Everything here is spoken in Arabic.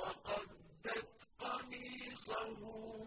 وقدت قميصه